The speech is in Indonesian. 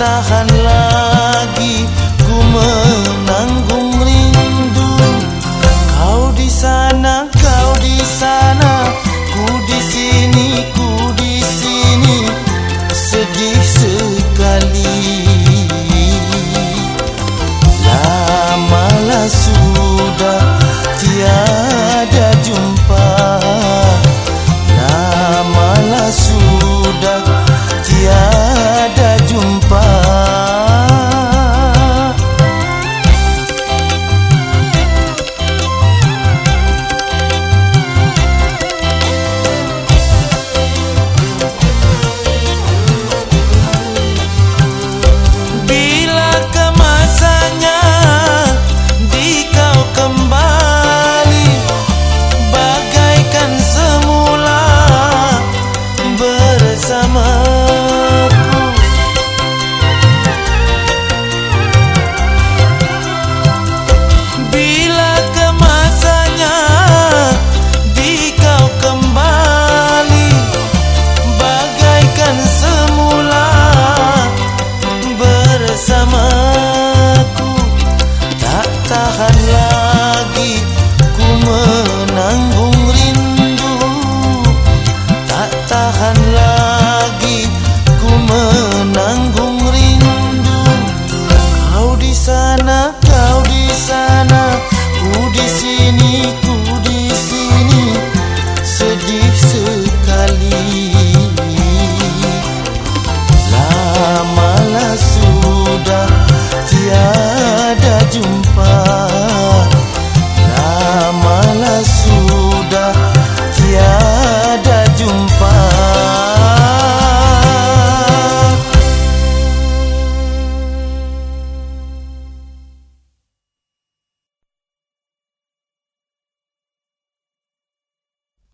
bertahanlah bersamaku Bila kemasannya di kau kembali Bagaikan semula bersamaku. Tak tahan lagi ku menanggung rindu. Tak tahan